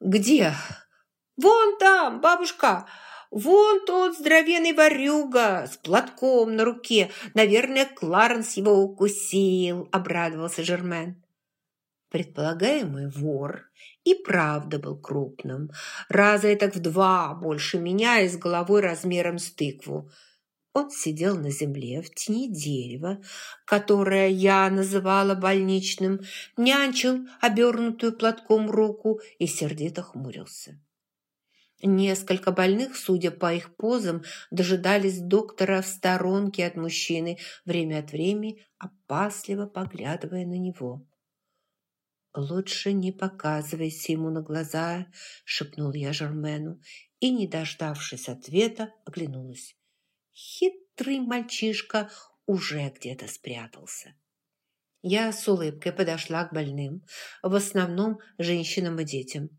«Где?» «Вон там, бабушка! Вон тот здоровенный ворюга с платком на руке. Наверное, Кларенс его укусил», – обрадовался Жермен. Предполагаемый вор и правда был крупным, раза так в два больше меня и с головой размером с тыкву. Он сидел на земле в тени дерева, которое я называла больничным, нянчил обернутую платком руку и сердито хмурился. Несколько больных, судя по их позам, дожидались доктора в сторонке от мужчины, время от времени опасливо поглядывая на него. «Лучше не показывайся ему на глаза», – шепнул я Жермену, и, не дождавшись ответа, оглянулась. Хитрый мальчишка уже где-то спрятался. Я с улыбкой подошла к больным, в основном женщинам и детям.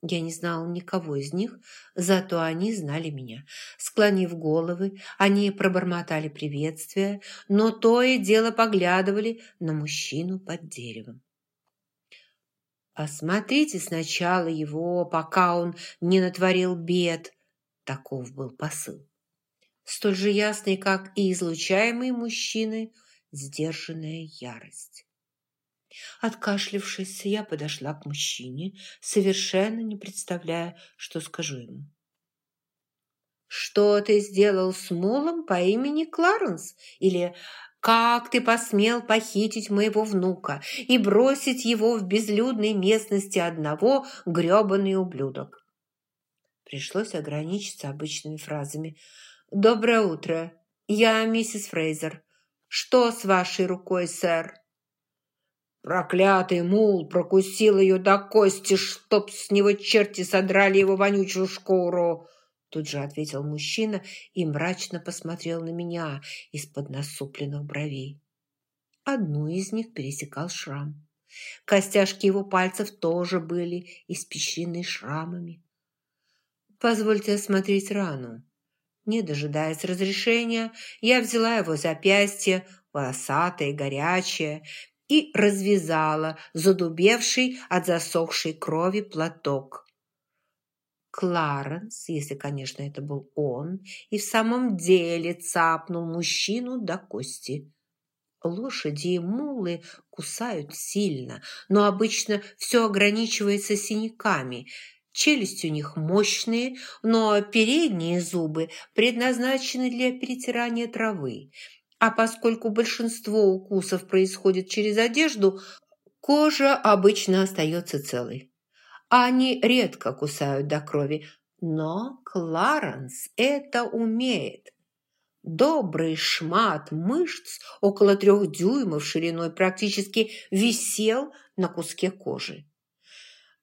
Я не знала никого из них, зато они знали меня. Склонив головы, они пробормотали приветствия, но то и дело поглядывали на мужчину под деревом. Осмотрите сначала его, пока он не натворил бед. Таков был посыл. Столь же ясный, как и излучаемый мужчины, сдержанная ярость. Откашлившись, я подошла к мужчине, совершенно не представляя, что скажу ему. «Что ты сделал с Мулом по имени Кларенс?» Или как ты посмел похитить моего внука и бросить его в безлюдной местности одного, грёбаный ублюдок?» Пришлось ограничиться обычными фразами. «Доброе утро. Я миссис Фрейзер. Что с вашей рукой, сэр?» Проклятый мул прокусил ее до кости, чтоб с него черти содрали его вонючую шкуру. Тут же ответил мужчина и мрачно посмотрел на меня из-под насупленных бровей. Одну из них пересекал шрам. Костяшки его пальцев тоже были испещрены шрамами. «Позвольте осмотреть рану». Не дожидаясь разрешения, я взяла его запястье, волосатое горячее, и развязала задубевший от засохшей крови платок. Кларенс, если, конечно, это был он, и в самом деле цапнул мужчину до кости. Лошади и мулы кусают сильно, но обычно все ограничивается синяками. Челюсти у них мощные, но передние зубы предназначены для перетирания травы. А поскольку большинство укусов происходит через одежду, кожа обычно остается целой. Они редко кусают до крови, но Кларенс это умеет. Добрый шмат мышц около трех дюймов шириной практически висел на куске кожи,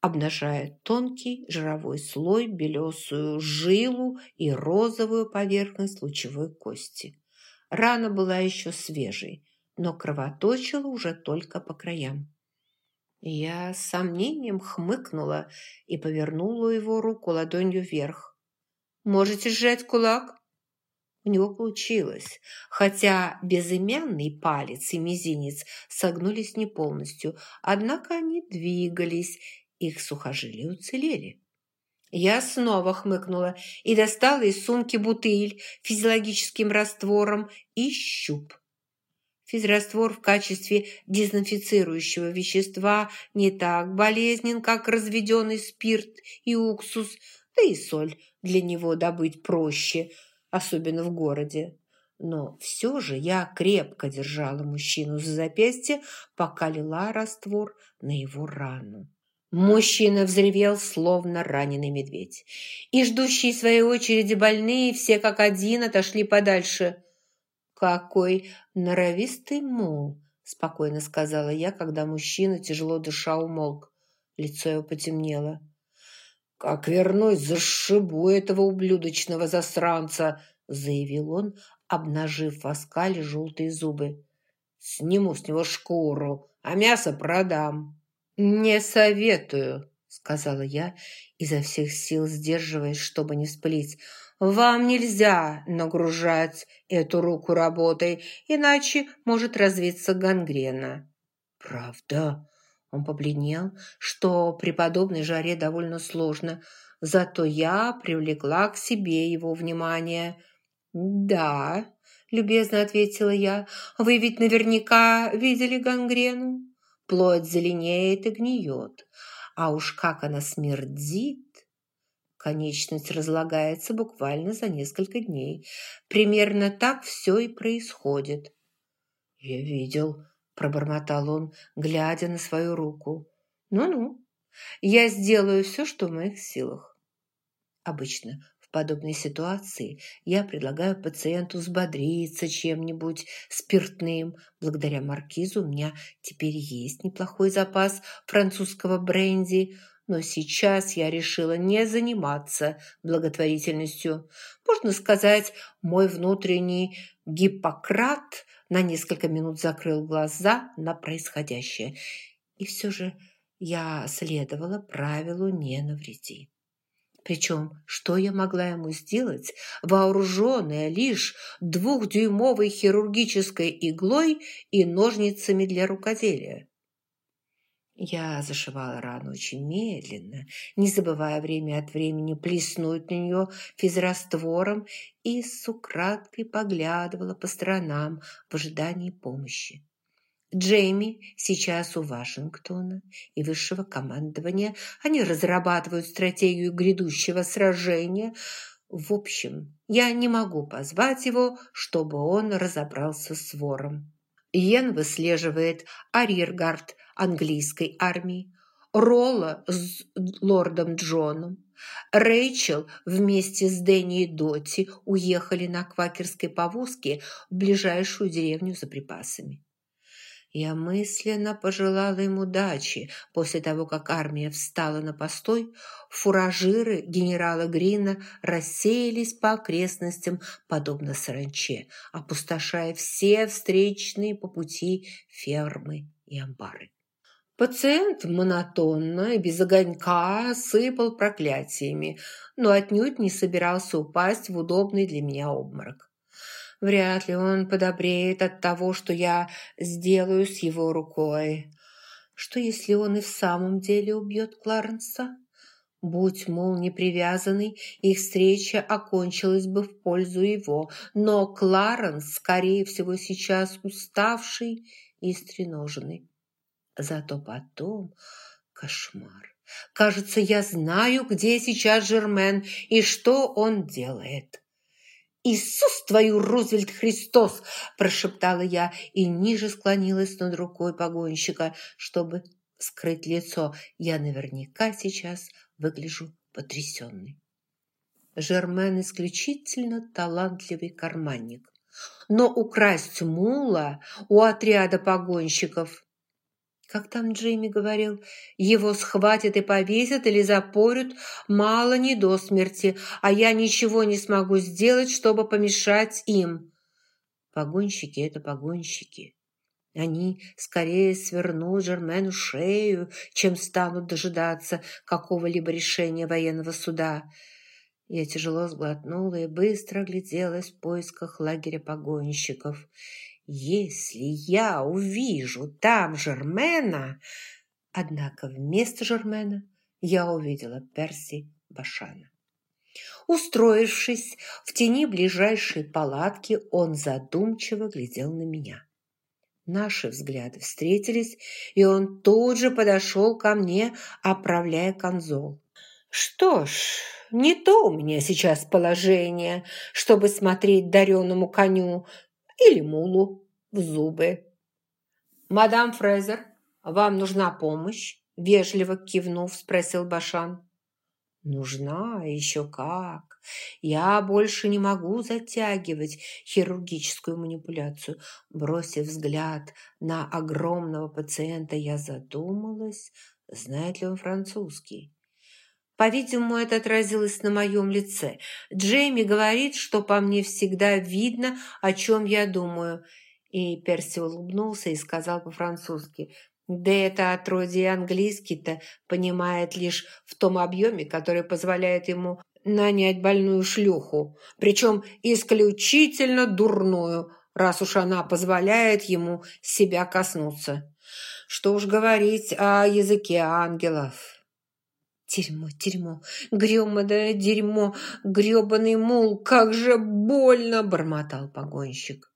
обнажая тонкий жировой слой, белесую жилу и розовую поверхность лучевой кости. Рана была еще свежей, но кровоточила уже только по краям. Я с сомнением хмыкнула и повернула его руку ладонью вверх. «Можете сжать кулак?» У него получилось, хотя безымянный палец и мизинец согнулись не полностью, однако они двигались, их сухожилия уцелели. Я снова хмыкнула и достала из сумки бутыль физиологическим раствором и щуп. Физраствор в качестве дезинфицирующего вещества не так болезнен, как разведенный спирт и уксус, да и соль для него добыть проще, особенно в городе. Но все же я крепко держала мужчину за запястье, пока лила раствор на его рану. Мужчина взревел, словно раненый медведь. И ждущие своей очереди больные все как один отошли подальше – «Какой норовистый мул!» – спокойно сказала я, когда мужчина, тяжело дыша, умолк. Лицо его потемнело. «Как вернусь, зашибу этого ублюдочного засранца!» – заявил он, обнажив в оскале желтые зубы. «Сниму с него шкуру, а мясо продам». «Не советую», – сказала я, изо всех сил сдерживаясь, чтобы не спылить. Вам нельзя нагружать эту руку работой, иначе может развиться гангрена». «Правда? Он побледнел, что при подобной жаре довольно сложно, зато я привлекла к себе его внимание. «Да», – любезно ответила я, – «вы ведь наверняка видели гангрену? Плоть зеленеет и гниет, а уж как она смердит!» Конечность разлагается буквально за несколько дней. Примерно так все и происходит. «Я видел», – пробормотал он, глядя на свою руку. «Ну-ну, я сделаю все, что в моих силах». Обычно подобной ситуации я предлагаю пациенту взбодриться чем-нибудь спиртным. Благодаря маркизу у меня теперь есть неплохой запас французского бренди – но сейчас я решила не заниматься благотворительностью. Можно сказать, мой внутренний Гиппократ на несколько минут закрыл глаза на происходящее. И все же я следовала правилу «не навреди». Причем, что я могла ему сделать, вооруженная лишь двухдюймовой хирургической иглой и ножницами для рукоделия? Я зашивала рану очень медленно, не забывая время от времени плеснуть на нее физраствором и с украдкой поглядывала по сторонам в ожидании помощи. Джейми сейчас у Вашингтона и высшего командования. Они разрабатывают стратегию грядущего сражения. В общем, я не могу позвать его, чтобы он разобрался с вором. Йен выслеживает арьергард английской армии, Ролла с лордом Джоном, Рэйчел вместе с Дэнни и Дотти уехали на квакерской повозке в ближайшую деревню за припасами. Я мысленно пожелала им удачи. После того, как армия встала на постой, фуражиры генерала Грина рассеялись по окрестностям, подобно саранче, опустошая все встречные по пути фермы и амбары. Пациент монотонно и без огонька сыпал проклятиями, но отнюдь не собирался упасть в удобный для меня обморок. Вряд ли он подобреет от того, что я сделаю с его рукой. Что, если он и в самом деле убьет Кларенса? Будь, мол, не привязанный, их встреча окончилась бы в пользу его, но Кларенс, скорее всего, сейчас уставший и стреноженный. Зато потом кошмар. Кажется, я знаю, где сейчас Жермен и что он делает. «Иисус твою, Рузвельт Христос!» – прошептала я и ниже склонилась над рукой погонщика, чтобы скрыть лицо. Я наверняка сейчас выгляжу потрясенной. Жермен исключительно талантливый карманник. Но украсть мула у отряда погонщиков как там Джейми говорил, его схватят и повесят или запорют, мало не до смерти, а я ничего не смогу сделать, чтобы помешать им. Погонщики – это погонщики. Они скорее свернут Жермену шею, чем станут дожидаться какого-либо решения военного суда. Я тяжело сглотнула и быстро огляделась в поисках лагеря погонщиков – если я увижу там Жермена... Однако вместо Жермена я увидела Перси Башана. Устроившись в тени ближайшей палатки, он задумчиво глядел на меня. Наши взгляды встретились, и он тут же подошел ко мне, оправляя конзол. «Что ж, не то у меня сейчас положение, чтобы смотреть дареному коню или мулу в зубы. «Мадам Фрезер, вам нужна помощь?» – вежливо кивнув, спросил Башан. «Нужна, еще как. Я больше не могу затягивать хирургическую манипуляцию». Бросив взгляд на огромного пациента, я задумалась, знает ли он французский. По-видимому, это отразилось на моем лице. Джейми говорит, что по мне всегда видно, о чем я думаю. И Перси улыбнулся и сказал по-французски, «Да это отродье английский-то понимает лишь в том объеме, который позволяет ему нанять больную шлюху, причем исключительно дурную, раз уж она позволяет ему себя коснуться». Что уж говорить о языке ангелов. Дерьмо, дерьмо, грёбаное дерьмо, грёбаный мул, как же больно, бормотал погонщик.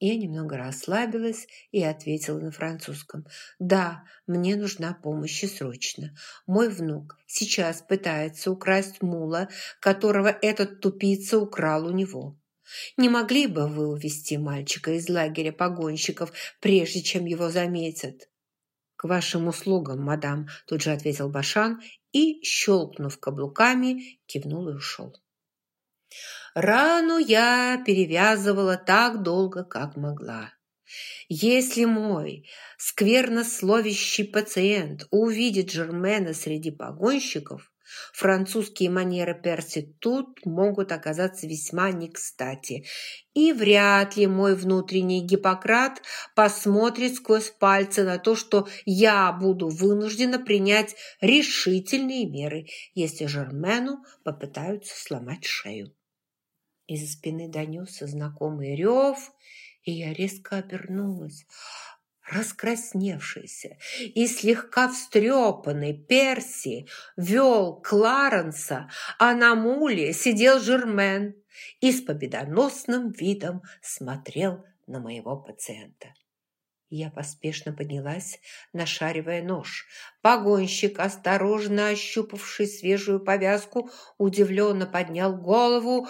Я немного расслабилась и ответила на французском. «Да, мне нужна помощь срочно. Мой внук сейчас пытается украсть мула, которого этот тупица украл у него. Не могли бы вы увести мальчика из лагеря погонщиков, прежде чем его заметят?» «К вашим услугам, мадам», – тут же ответил Башан и, щелкнув каблуками, кивнул и ушел. Рану я перевязывала так долго, как могла. Если мой сквернословящий пациент увидит Жермена среди погонщиков, французские манеры Перси тут могут оказаться весьма не кстати. И вряд ли мой внутренний Гиппократ посмотрит сквозь пальцы на то, что я буду вынуждена принять решительные меры, если Жермену попытаются сломать шею. Из-за спины донесся знакомый рев, и я резко обернулась. Раскрасневшийся и слегка встрепанный Перси вел Кларенса, а на муле сидел Жермен и с победоносным видом смотрел на моего пациента. Я поспешно поднялась, нашаривая нож. Погонщик, осторожно ощупавший свежую повязку, удивленно поднял голову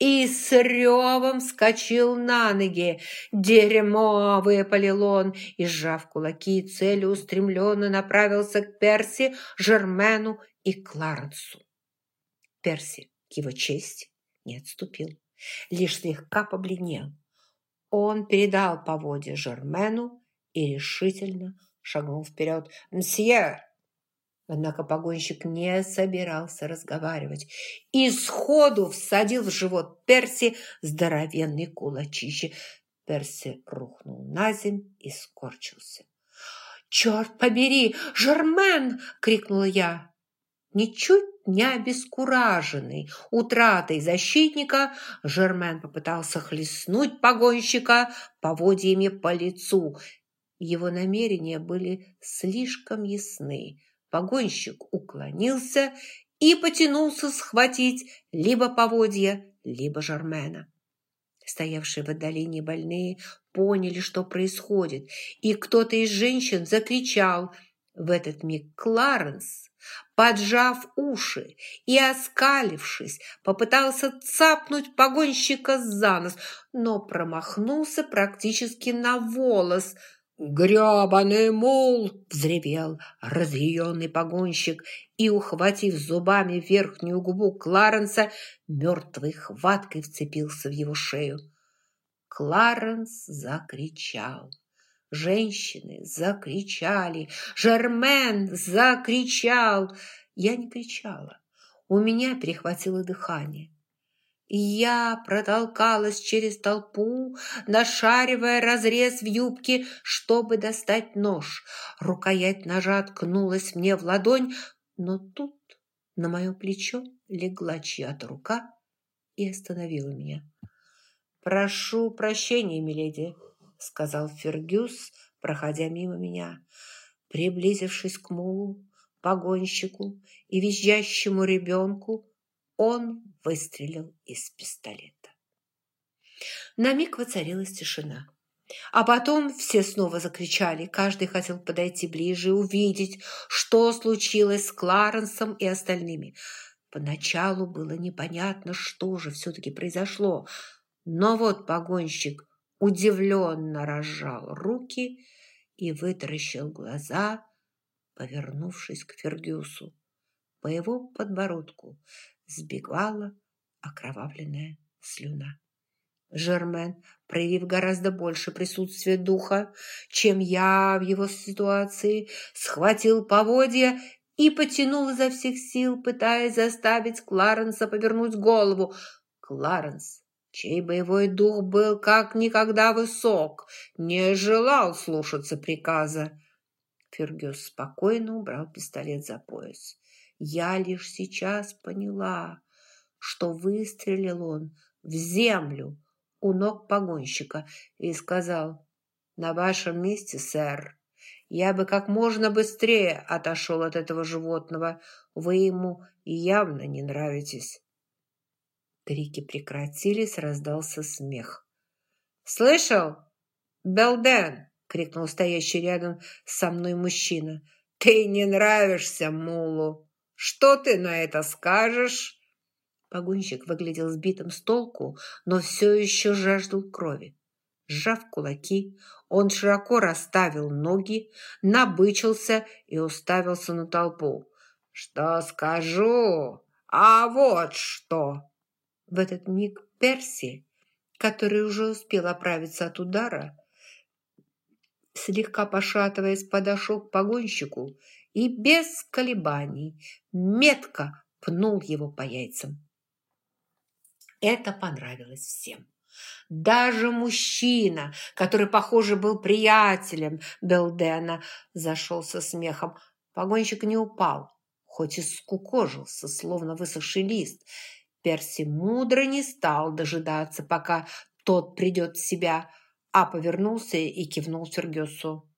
и с ревом вскочил на ноги. «Дерьмо!» – выпалил он, и, сжав кулаки, целеустремленно направился к Перси, Жермену и Кларенсу. Перси, к его чести, не отступил, лишь слегка побледнел. Он передал поводья Жермену и решительно шагнул вперед. «Мсье!» Однако погонщик не собирался разговаривать и сходу всадил в живот Перси здоровенный кулачище. Перси рухнул на земь и скорчился. «Черт побери, Жермен!» – крикнула я. Ничуть не обескураженный утратой защитника, Жермен попытался хлестнуть погонщика поводьями по лицу. Его намерения были слишком ясны. Погонщик уклонился и потянулся схватить либо поводья, либо Жармена. Стоявшие в отдалении больные поняли, что происходит, и кто-то из женщин закричал. В этот миг Кларенс, поджав уши и оскалившись, попытался цапнуть погонщика за нос, но промахнулся практически на волос – «Гребаный мул!» – взревел разъяренный погонщик и, ухватив зубами верхнюю губу Кларенса, мертвой хваткой вцепился в его шею. Кларенс закричал. Женщины закричали. Жермен закричал. Я не кричала. У меня перехватило дыхание я протолкалась через толпу, нашаривая разрез в юбке, чтобы достать нож. Рукоять ножа ткнулась мне в ладонь, но тут на мое плечо легла чья-то рука и остановила меня. «Прошу прощения, миледи», — сказал Фергюс, проходя мимо меня. Приблизившись к мулу, погонщику и визжащему ребенку, он выстрелил из пистолета. На миг воцарилась тишина. А потом все снова закричали. Каждый хотел подойти ближе и увидеть, что случилось с Кларенсом и остальными. Поначалу было непонятно, что же все-таки произошло. Но вот погонщик удивленно разжал руки и вытаращил глаза, повернувшись к Фергюсу. По его подбородку сбегала окровавленная слюна. Жермен, проявив гораздо больше присутствия духа, чем я в его ситуации, схватил поводья и потянул изо всех сил, пытаясь заставить Кларенса повернуть голову. Кларенс, чей боевой дух был как никогда высок, не желал слушаться приказа. Фергюс спокойно убрал пистолет за пояс. Я лишь сейчас поняла, что выстрелил он в землю у ног погонщика и сказал, «На вашем месте, сэр, Я бы как можно быстрее отошел от этого животного. Вы ему явно не нравитесь». Крики прекратились, раздался смех. «Слышал? Белден!» — крикнул стоящий рядом со мной мужчина. «Ты не нравишься Мулу. Что ты на это скажешь?» Погонщик выглядел сбитым с толку, но все еще жаждал крови. Сжав кулаки, он широко расставил ноги, набычился и уставился на толпу. «Что скажу? А вот что!» В этот миг Перси, который уже успел оправиться от удара, слегка пошатываясь, подошел к погонщику и без колебаний метко пнул его по яйцам. Это понравилось всем. Даже мужчина, который, похоже, был приятелем Белдена, зашел со смехом. Погонщик не упал, хоть и скукожился, словно высохший лист. Перси мудро не стал дожидаться, пока тот придет в себя, а повернулся и кивнул Фергюсу.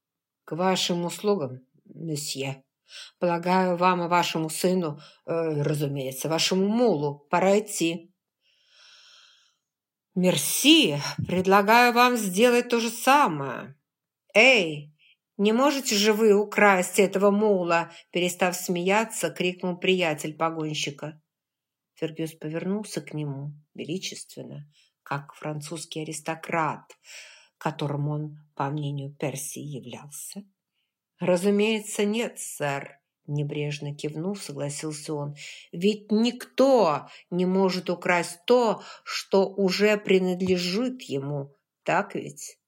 «К вашим услугам, месье. Полагаю, вам и вашему сыну, э, разумеется, вашему мулу, пора идти». «Мерси, предлагаю вам сделать то же самое. Эй, не можете же вы украсть этого мула?» Перестав смеяться, крикнул приятель погонщика. Фергюс повернулся к нему величественно, как французский аристократ, которым он, по мнению Персии, являлся. «Разумеется, нет, сэр», Небрежно кивнув, согласился он. «Ведь никто не может украсть то, что уже принадлежит ему, так ведь?»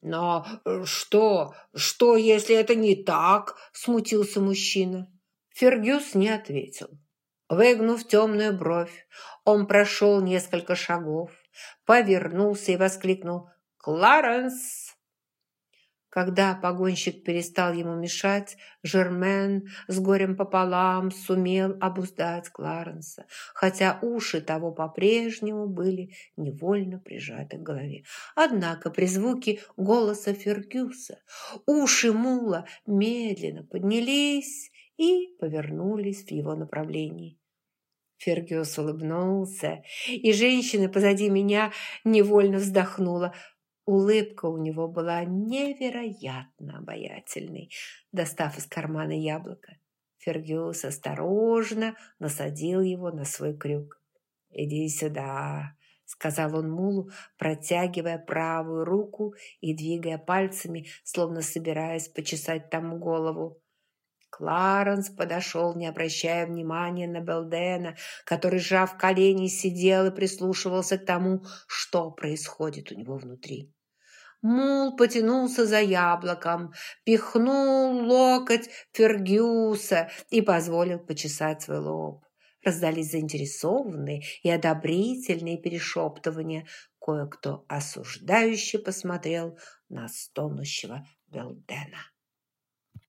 «Но э, что, что, если это не так?» – смутился мужчина. Фергюс не ответил. Выгнув темную бровь, он прошел несколько шагов, повернулся и воскликнул «Кларенс!» Когда погонщик перестал ему мешать, Жермен с горем пополам сумел обуздать Кларенса, хотя уши того по-прежнему были невольно прижаты к голове. Однако при звуке голоса Фергюса уши мула медленно поднялись и повернулись в его направлении. Фергюс улыбнулся, и женщина позади меня невольно вздохнула – Улыбка у него была невероятно обаятельной. Достав из кармана яблоко, Фергюс осторожно насадил его на свой крюк. «Иди сюда», — сказал он Мулу, протягивая правую руку и двигая пальцами, словно собираясь почесать тому голову. Кларенс подошел, не обращая внимания на Белдена, который, сжав колени, сидел и прислушивался к тому, что происходит у него внутри. Мул потянулся за яблоком, пихнул локоть Фергюса и позволил почесать свой лоб. Раздались заинтересованные и одобрительные перешептывания. Кое-кто осуждающе посмотрел на стонущего Белдена.